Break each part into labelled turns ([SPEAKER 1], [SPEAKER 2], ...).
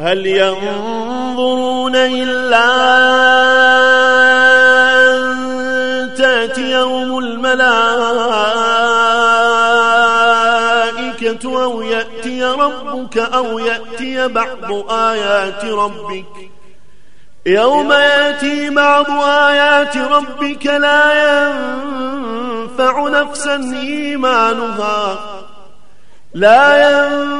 [SPEAKER 1] هل ينظرون إلا أن تاتيهم الملائكة أو يأتي ربك أو يأتي بعض آيات ربك؟ يوم يأتي بعض آيات ربك لا ينفع نفسا إيمانها لا ينفع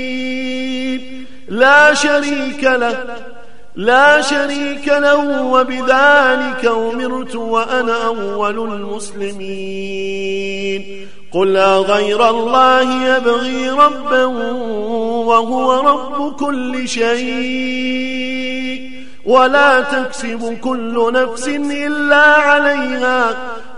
[SPEAKER 1] لا شريك له لا شريك له وبذلك أمرت وأنا أول المسلمين. قل غير الله يبغي ربا وهو رب كل شيء ولا تكسب كل نفس إلا عليها.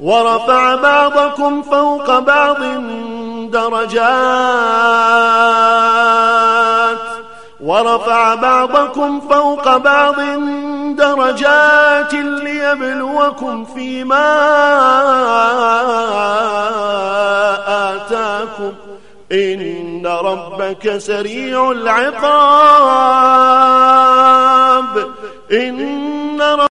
[SPEAKER 1] ورفع بعضكم فوق بعض درجات. ورفع بعضكم فوق بعض درجات ليبلوكم فيما آتاكم. إن ربك سريع العقاب. إن